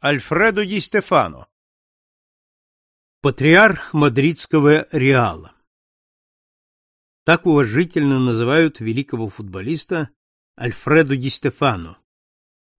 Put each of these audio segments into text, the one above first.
Альфредо Ди Стефано Патриарх мадридского Реала Так уважительно называют великого футболиста Альфредо Ди Стефано.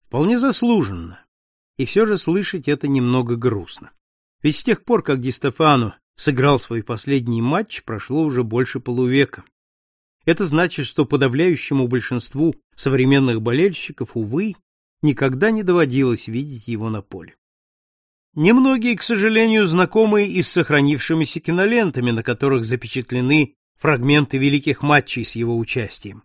Вполне заслуженно. И все же слышать это немного грустно. Ведь с тех пор, как Ди Стефано сыграл свой последний матч, прошло уже больше полувека. Это значит, что подавляющему большинству современных болельщиков, увы, никогда не доводилось видеть его на поле. Немногие, к сожалению, знакомы и с сохранившимися кинолентами, на которых запечатлены фрагменты великих матчей с его участием.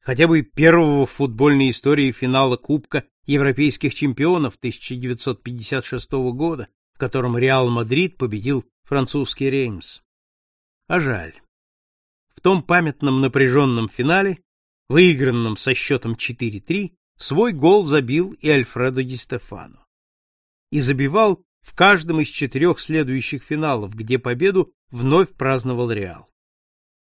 Хотя бы первого в футбольной истории финала Кубка европейских чемпионов 1956 года, в котором Реал Мадрид победил французский Реймс. А жаль. В том памятном напряженном финале, выигранном со счетом 4-3, Свой гол забил и Альфредо Ди Стефано. И забивал в каждом из четырех следующих финалов, где победу вновь праздновал Реал.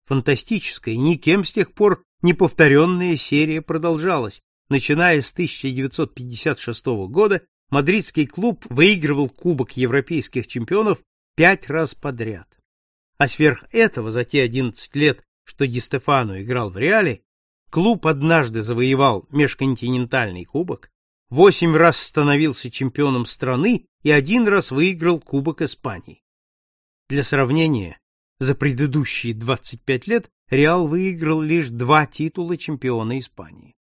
Фантастическая, никем с тех пор не повторенная серия продолжалась. Начиная с 1956 года мадридский клуб выигрывал Кубок европейских чемпионов пять раз подряд. А сверх этого за те 11 лет, что Ди Стефано играл в Реале, Клуб однажды завоевал межконтинентальный кубок, восемь раз становился чемпионом страны и один раз выиграл Кубок Испании. Для сравнения, за предыдущие 25 лет Реал выиграл лишь два титула чемпиона Испании.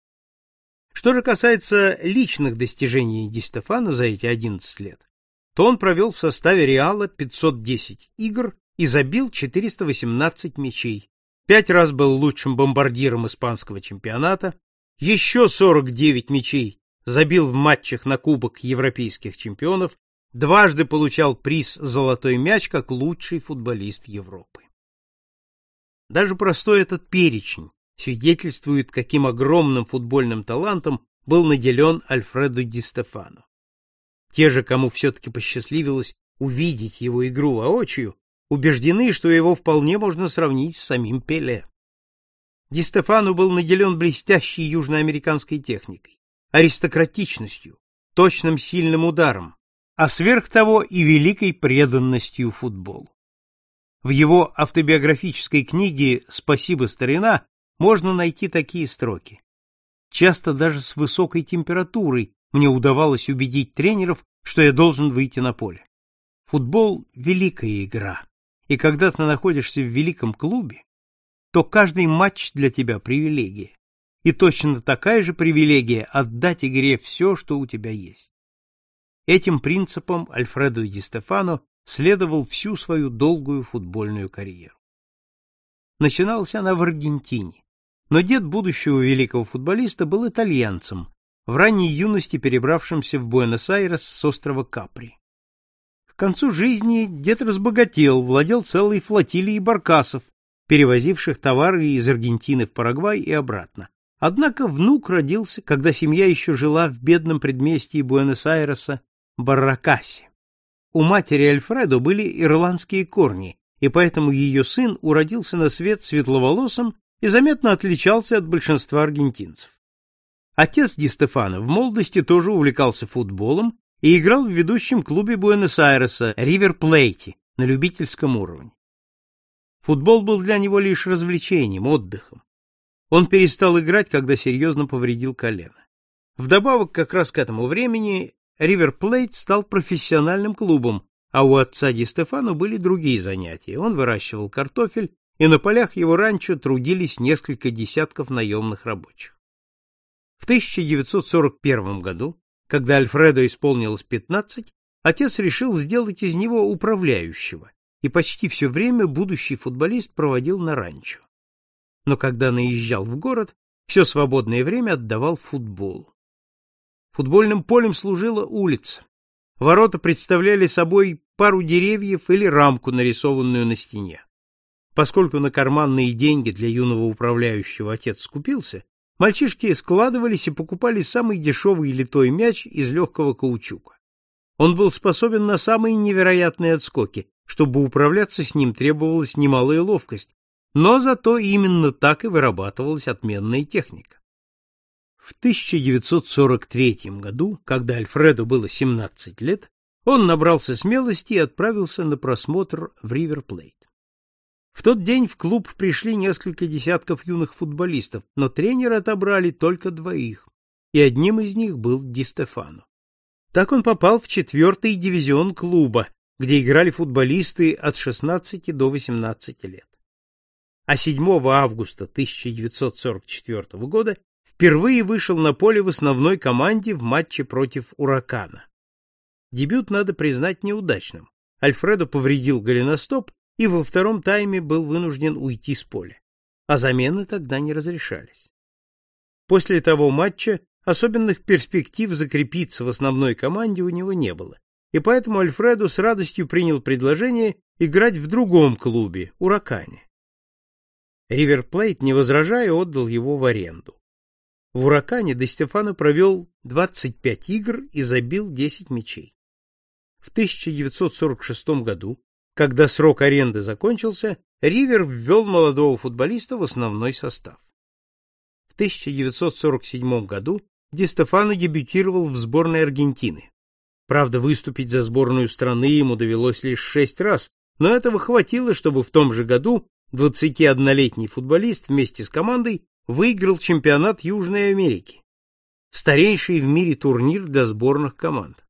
Что же касается личных достижений Ди Стефано за эти 11 лет, то он провел в составе Реала 510 игр и забил 418 мячей, пять раз был лучшим бомбардиром испанского чемпионата, еще 49 мячей забил в матчах на Кубок европейских чемпионов, дважды получал приз «Золотой мяч» как лучший футболист Европы. Даже простой этот перечень свидетельствует, каким огромным футбольным талантом был наделен Альфредо Ди Стефано. Те же, кому все-таки посчастливилось увидеть его игру воочию, убеждены, что его вполне можно сравнить с самим Пеле. Ди Стефано был наделен блестящей южноамериканской техникой, аристократичностью, точным сильным ударом, а сверх того и великой преданностью футболу. В его автобиографической книге «Спасибо, старина» можно найти такие строки. Часто даже с высокой температурой мне удавалось убедить тренеров, что я должен выйти на поле. Футбол — великая игра и когда ты находишься в великом клубе, то каждый матч для тебя привилегия. И точно такая же привилегия отдать игре все, что у тебя есть. Этим принципом Альфредо Ди Стефано следовал всю свою долгую футбольную карьеру. Начиналась она в Аргентине, но дед будущего великого футболиста был итальянцем, в ранней юности перебравшимся в Буэнос-Айрес с острова Капри. К концу жизни дед разбогател, владел целой флотилией баркасов, перевозивших товары из Аргентины в Парагвай и обратно. Однако внук родился, когда семья еще жила в бедном предместье Буэнос-Айреса Барракасе. У матери Альфредо были ирландские корни, и поэтому ее сын уродился на свет светловолосым и заметно отличался от большинства аргентинцев. Отец Ди Стефано в молодости тоже увлекался футболом и играл в ведущем клубе Буэнос-Айреса Ривер Плейте на любительском уровне. Футбол был для него лишь развлечением, отдыхом. Он перестал играть, когда серьезно повредил колено. Вдобавок, как раз к этому времени Ривер Плейт стал профессиональным клубом, а у отца Ди Стефано были другие занятия. Он выращивал картофель, и на полях его ранчо трудились несколько десятков наемных рабочих. В 1941 году когда Альфредо исполнилось пятнадцать, отец решил сделать из него управляющего, и почти все время будущий футболист проводил на ранчо. Но когда наезжал в город, все свободное время отдавал футболу. Футбольным полем служила улица. Ворота представляли собой пару деревьев или рамку, нарисованную на стене. Поскольку на карманные деньги для юного управляющего отец скупился, Мальчишки складывались и покупали самый дешевый литой мяч из легкого каучука. Он был способен на самые невероятные отскоки, чтобы управляться с ним требовалась немалая ловкость, но зато именно так и вырабатывалась отменная техника. В 1943 году, когда Альфреду было 17 лет, он набрался смелости и отправился на просмотр в Ривер-Плейт. В тот день в клуб пришли несколько десятков юных футболистов, но тренеры отобрали только двоих, и одним из них был Ди Стефано. Так он попал в четвертый дивизион клуба, где играли футболисты от 16 до 18 лет. А 7 августа 1944 года впервые вышел на поле в основной команде в матче против Уракана. Дебют, надо признать, неудачным. Альфредо повредил голеностоп и во втором тайме был вынужден уйти с поля. А замены тогда не разрешались. После того матча особенных перспектив закрепиться в основной команде у него не было, и поэтому Альфредо с радостью принял предложение играть в другом клубе, Уракане. Риверплейт, не возражая, отдал его в аренду. В Уракане Де Стефано провел 25 игр и забил 10 мячей. В 1946 году, когда срок аренды закончился, Ривер ввел молодого футболиста в основной состав. В 1947 году Ди Стефано дебютировал в сборной Аргентины. Правда, выступить за сборную страны ему довелось лишь шесть раз, но этого хватило, чтобы в том же году 21-летний футболист вместе с командой выиграл чемпионат Южной Америки, старейший в мире турнир для сборных команд.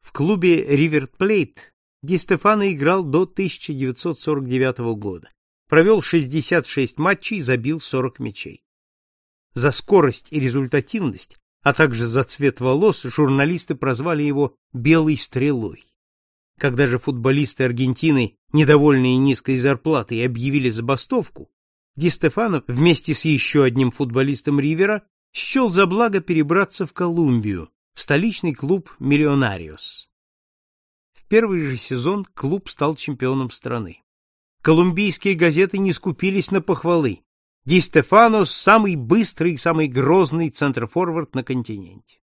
В клубе River Plate Ди Стефано играл до 1949 года. Провел 66 матчей и забил 40 мячей. За скорость и результативность, а также за цвет волос журналисты прозвали его «белой стрелой». Когда же футболисты Аргентины, недовольные низкой зарплатой, объявили забастовку, Ди Стефано вместе с еще одним футболистом Ривера счел за благо перебраться в Колумбию, в столичный клуб «Миллионариос». Первый же сезон клуб стал чемпионом страны. Колумбийские газеты не скупились на похвалы. Ди Стефано – самый быстрый и самый грозный центрфорвард на континенте.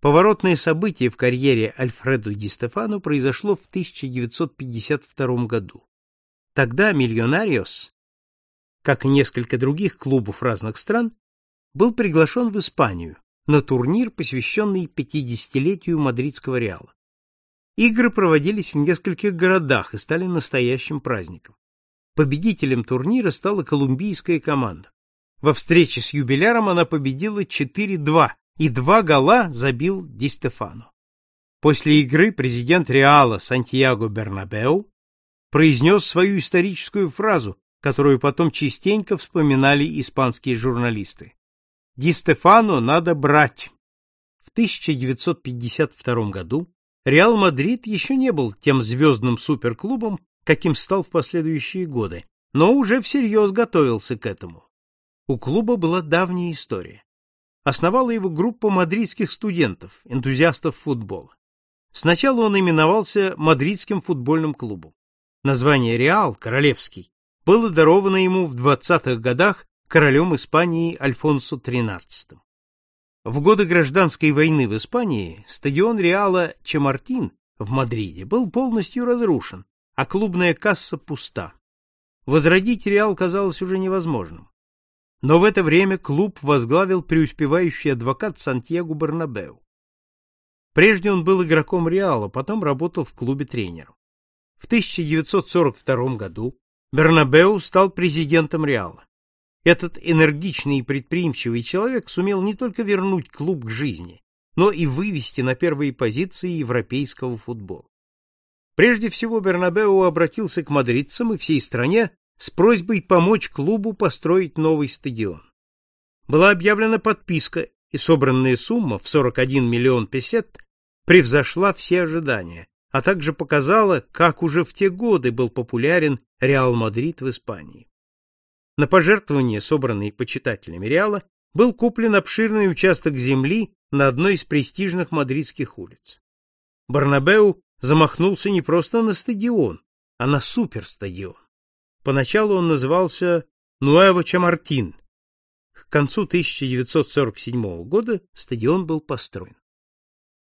Поворотное событие в карьере Альфредо Ди Стефано произошло в 1952 году. Тогда «Миллионариос», как и несколько других клубов разных стран, был приглашен в Испанию, на турнир, посвященный 50-летию мадридского Реала. Игры проводились в нескольких городах и стали настоящим праздником. Победителем турнира стала колумбийская команда. Во встрече с юбиляром она победила 4-2, и два гола забил Ди Стефано. После игры президент Реала Сантьяго Бернабеу произнес свою историческую фразу, которую потом частенько вспоминали испанские журналисты. Ди Стефано надо брать. В 1952 году Реал Мадрид еще не был тем звездным суперклубом, каким стал в последующие годы, но уже всерьез готовился к этому. У клуба была давняя история. Основала его группа мадридских студентов, энтузиастов футбола. Сначала он именовался Мадридским футбольным клубом. Название Реал, королевский, было даровано ему в 20-х годах королем Испании Альфонсо XIII. В годы гражданской войны в Испании стадион Реала Чемартин в Мадриде был полностью разрушен, а клубная касса пуста. Возродить Реал казалось уже невозможным. Но в это время клуб возглавил преуспевающий адвокат Сантьяго Бернабеу. Прежде он был игроком Реала, потом работал в клубе тренером. В 1942 году Бернабеу стал президентом Реала. Этот энергичный и предприимчивый человек сумел не только вернуть клуб к жизни, но и вывести на первые позиции европейского футбола. Прежде всего Бернабеу обратился к мадридцам и всей стране с просьбой помочь клубу построить новый стадион. Была объявлена подписка, и собранная сумма в 41 миллион песет превзошла все ожидания, а также показала, как уже в те годы был популярен Реал Мадрид в Испании. На пожертвования, собранные почитателями Реала, был куплен обширный участок земли на одной из престижных мадридских улиц. Барнабеу замахнулся не просто на стадион, а на суперстадион. Поначалу он назывался Нуэво Чамартин. К концу 1947 года стадион был построен.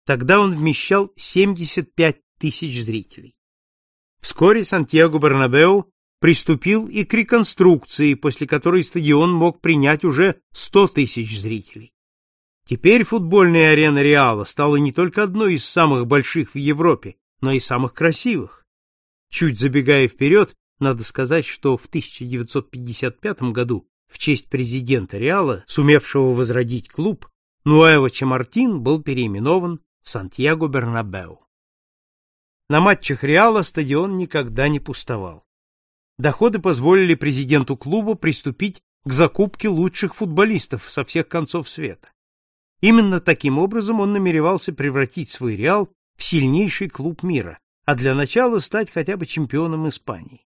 Тогда он вмещал 75 тысяч зрителей. Вскоре Сантьяго Барнабеу приступил и к реконструкции, после которой стадион мог принять уже 100 тысяч зрителей. Теперь футбольная арена Реала стала не только одной из самых больших в Европе, но и самых красивых. Чуть забегая вперед, надо сказать, что в 1955 году в честь президента Реала, сумевшего возродить клуб, Нуэво Чамартин был переименован в Сантьяго-Бернабеу. На матчах Реала стадион никогда не пустовал. Доходы позволили президенту клуба приступить к закупке лучших футболистов со всех концов света. Именно таким образом он намеревался превратить свой Реал в сильнейший клуб мира, а для начала стать хотя бы чемпионом Испании.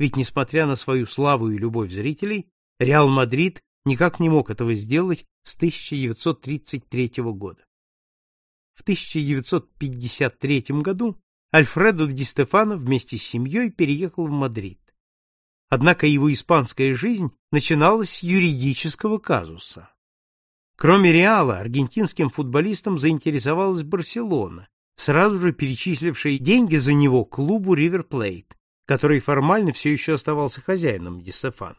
Ведь несмотря на свою славу и любовь зрителей, Реал Мадрид никак не мог этого сделать с 1933 года. В 1953 году Альфредо Ди Стефано вместе с семьей переехал в Мадрид. Однако его испанская жизнь начиналась с юридического казуса. Кроме Реала, аргентинским футболистом заинтересовалась Барселона, сразу же перечислившая деньги за него клубу Ривер Плейт, который формально все еще оставался хозяином Ди Стефано.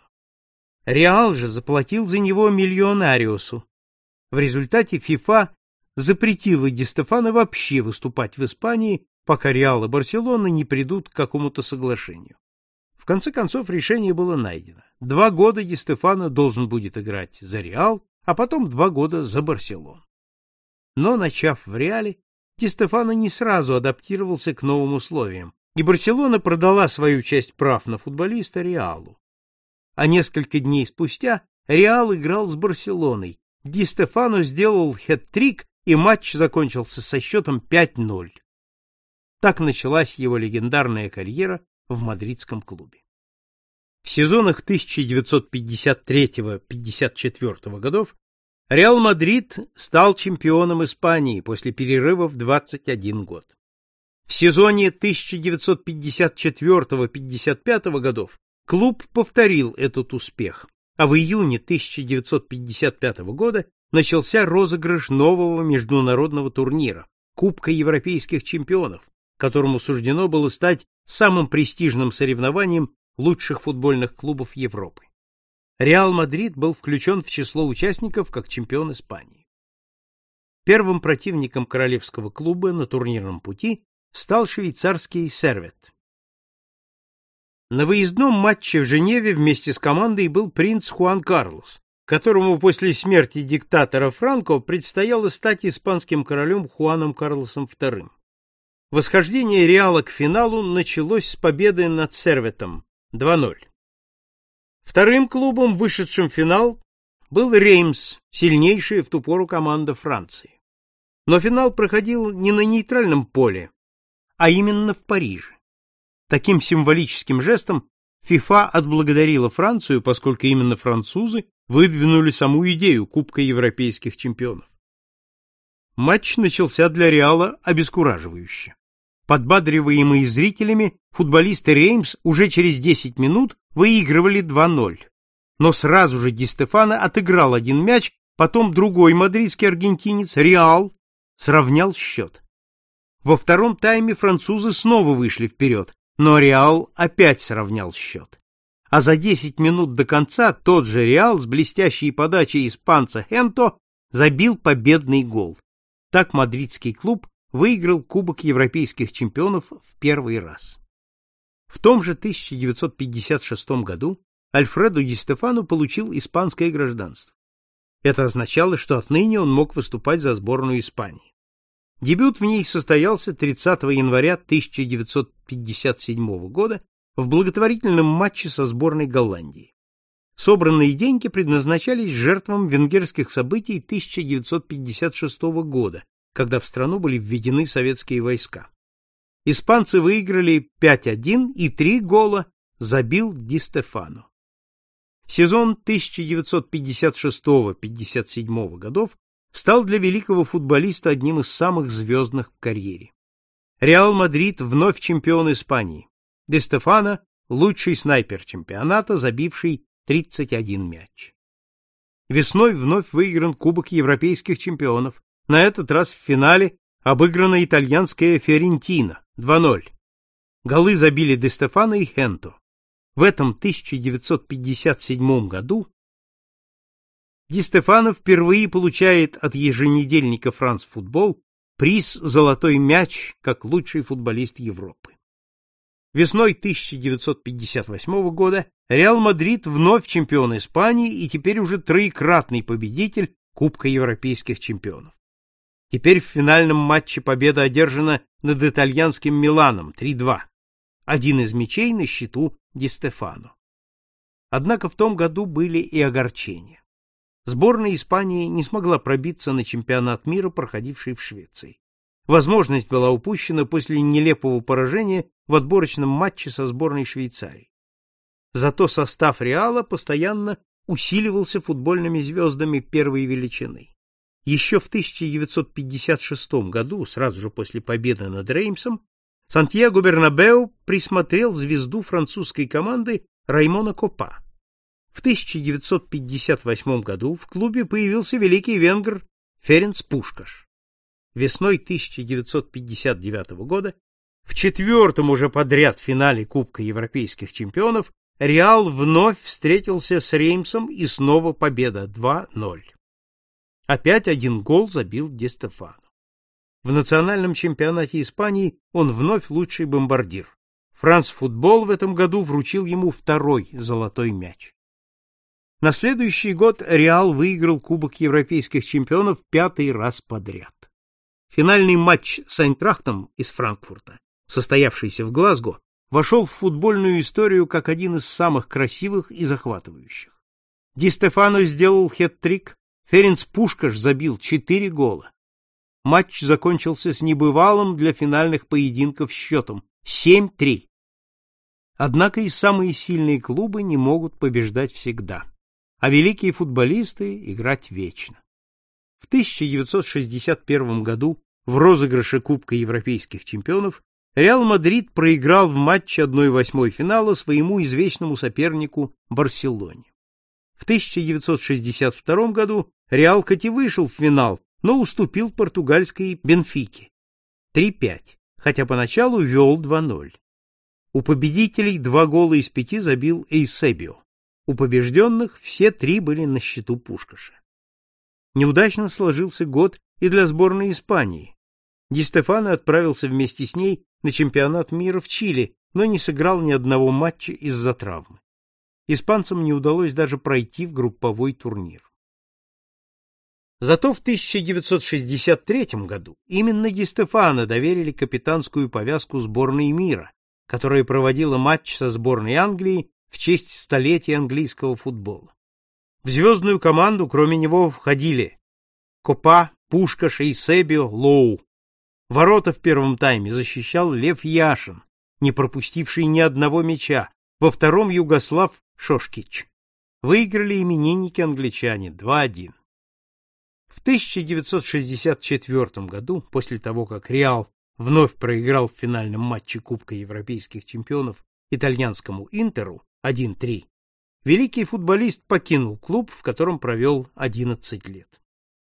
Реал же заплатил за него миллионариусу. В результате ФИФА запретила Ди Стефано вообще выступать в Испании, пока Реал и Барселона не придут к какому-то соглашению. В конце концов решение было найдено. Два года Ди Стефано должен будет играть за Реал, а потом два года за Барселону. Но, начав в Реале, Ди Стефано не сразу адаптировался к новым условиям, и Барселона продала свою часть прав на футболиста Реалу а несколько дней спустя Реал играл с Барселоной. Ди Стефано сделал хет-трик, и матч закончился со счетом 5:0. Так началась его легендарная карьера в мадридском клубе. В сезонах 1953-54 годов Реал Мадрид стал чемпионом Испании после перерыва в 21 год. В сезоне 1954-55 годов Клуб повторил этот успех, а в июне 1955 года начался розыгрыш нового международного турнира Кубка европейских чемпионов, которому суждено было стать самым престижным соревнованием лучших футбольных клубов Европы. Реал Мадрид был включен в число участников как чемпион Испании. Первым противником королевского клуба на турнирном пути стал швейцарский Сервет. На выездном матче в Женеве вместе с командой был принц Хуан Карлос, которому после смерти диктатора Франко предстояло стать испанским королем Хуаном Карлосом II. Восхождение Реала к финалу началось с победы над Серветом 2:0. Вторым клубом, вышедшим в финал, был Реймс, сильнейшая в ту пору команда Франции. Но финал проходил не на нейтральном поле, а именно в Париже. Таким символическим жестом ФИФА отблагодарила Францию, поскольку именно французы выдвинули саму идею Кубка европейских чемпионов. Матч начался для Реала обескураживающе. Подбадриваемые зрителями, футболисты Реймс уже через 10 минут выигрывали 2:0. Но сразу же Ди Стефано отыграл один мяч, потом другой мадридский аргентинец Реал сравнял счет. Во втором тайме французы снова вышли вперед, но Реал опять сравнял счет. А за 10 минут до конца тот же Реал с блестящей подачей испанца Хенто забил победный гол. Так мадридский клуб выиграл Кубок европейских чемпионов в первый раз. В том же 1956 году Альфредо Ди Стефано получил испанское гражданство. Это означало, что отныне он мог выступать за сборную Испании. Дебют в ней состоялся 30 января 1957 года в благотворительном матче со сборной Голландии. Собранные деньги предназначались жертвам венгерских событий 1956 года, когда в страну были введены советские войска. Испанцы выиграли 5-1 и три гола забил Ди Стефано. Сезон 1956-57 годов стал для великого футболиста одним из самых звездных в карьере. Реал Мадрид вновь чемпион Испании. Ди Стефано лучший снайпер чемпионата, забивший 31 мяч. Весной вновь выигран Кубок европейских чемпионов. На этот раз в финале обыграна итальянская Фиорентина 2:0. Голы забили Ди Стефано и Хенто. В этом 1957 году Ди Стефано впервые получает от еженедельника «Франс Футбол» приз «Золотой мяч» как лучший футболист Европы. Весной 1958 года Реал Мадрид вновь чемпион Испании и теперь уже троекратный победитель Кубка европейских чемпионов. Теперь в финальном матче победа одержана над итальянским Миланом 3-2. Один из мячей на счету Ди Стефано. Однако в том году были и огорчения. Сборная Испании не смогла пробиться на чемпионат мира, проходивший в Швеции. Возможность была упущена после нелепого поражения в отборочном матче со сборной Швейцарии. Зато состав Реала постоянно усиливался футбольными звездами первой величины. Еще в 1956 году, сразу же после победы над Реймсом, Сантьяго Бернабеу присмотрел звезду французской команды Раймона Копа. В 1958 году в клубе появился великий венгр Ференц Пушкаш. Весной 1959 года, в четвертом уже подряд финале Кубка европейских чемпионов, Реал вновь встретился с Реймсом и снова победа 2:0. Опять один гол забил Ди Стефано. В национальном чемпионате Испании он вновь лучший бомбардир. Франц Футбол в этом году вручил ему второй золотой мяч. На следующий год Реал выиграл Кубок европейских чемпионов пятый раз подряд. Финальный матч с Айнтрахтом из Франкфурта, состоявшийся в Глазго, вошел в футбольную историю как один из самых красивых и захватывающих. Ди Стефано сделал хет-трик, Ференц Пушкаш забил четыре гола. Матч закончился с небывалым для финальных поединков счетом 7-3. Однако и самые сильные клубы не могут побеждать всегда, а великие футболисты играть вечно. В 1961 году в розыгрыше Кубка европейских чемпионов Реал Мадрид проиграл в матче 1/8 финала своему извечному сопернику Барселоне. В 1962 году Реал хоть и вышел в финал, но уступил португальской Бенфике 3-5, хотя поначалу вел 2-0. У победителей два гола из пяти забил Эйсебио. У побежденных все три были на счету Пушкаша. Неудачно сложился год и для сборной Испании. Ди Стефано отправился вместе с ней на чемпионат мира в Чили, но не сыграл ни одного матча из-за травмы. Испанцам не удалось даже пройти в групповой турнир. Зато в 1963 году именно Ди Стефано доверили капитанскую повязку сборной мира, которая проводила матч со сборной Англии в честь столетия английского футбола. В звездную команду кроме него входили Копа, Пушка, Шейсебио, Лоу. Ворота в первом тайме защищал Лев Яшин, не пропустивший ни одного мяча, во втором Югослав Шошкич. Выиграли именинники англичане 2-1. В 1964 году, после того, как Реал вновь проиграл в финальном матче Кубка европейских чемпионов итальянскому Интеру 1-3, великий футболист покинул клуб, в котором провел 11 лет.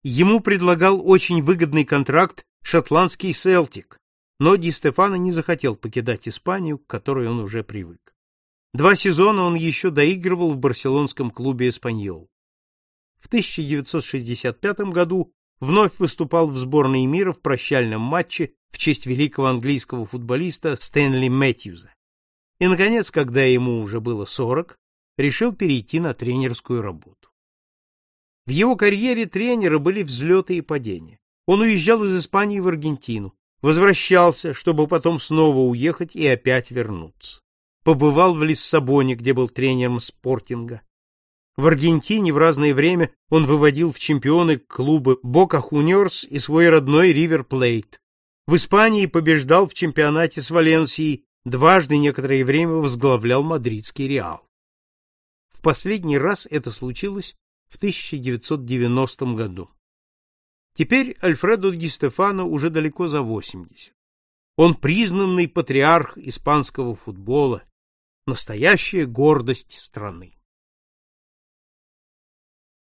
Ему предлагал очень выгодный контракт шотландский Селтик, но Ди Стефано не захотел покидать Испанию, к которой он уже привык. Два сезона он еще доигрывал в барселонском клубе «Эспаньол». В 1965 году вновь выступал в сборной мира в прощальном матче в честь великого английского футболиста Стэнли Мэтьюза. И, наконец, когда ему уже было 40, решил перейти на тренерскую работу. В его карьере тренера были взлеты и падения. Он уезжал из Испании в Аргентину, возвращался, чтобы потом снова уехать и опять вернуться побывал в Лиссабоне, где был тренером спортинга. В Аргентине в разное время он выводил в чемпионы клубы Бока Хуниорс и свой родной Ривер Плейт. В Испании побеждал в чемпионате с Валенсией, дважды некоторое время возглавлял мадридский Реал. Последний раз это случилось в 1990 году. Теперь Альфредо Ди Стефано уже далеко за 80. Он признанный патриарх испанского футбола, настоящая гордость страны.